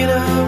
you know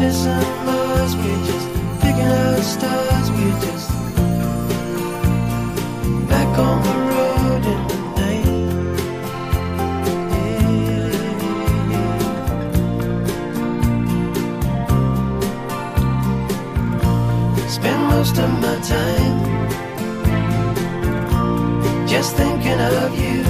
Venus and we're just picking out stars, we're just back on the road in the night. Yeah. Spend most of my time just thinking of you.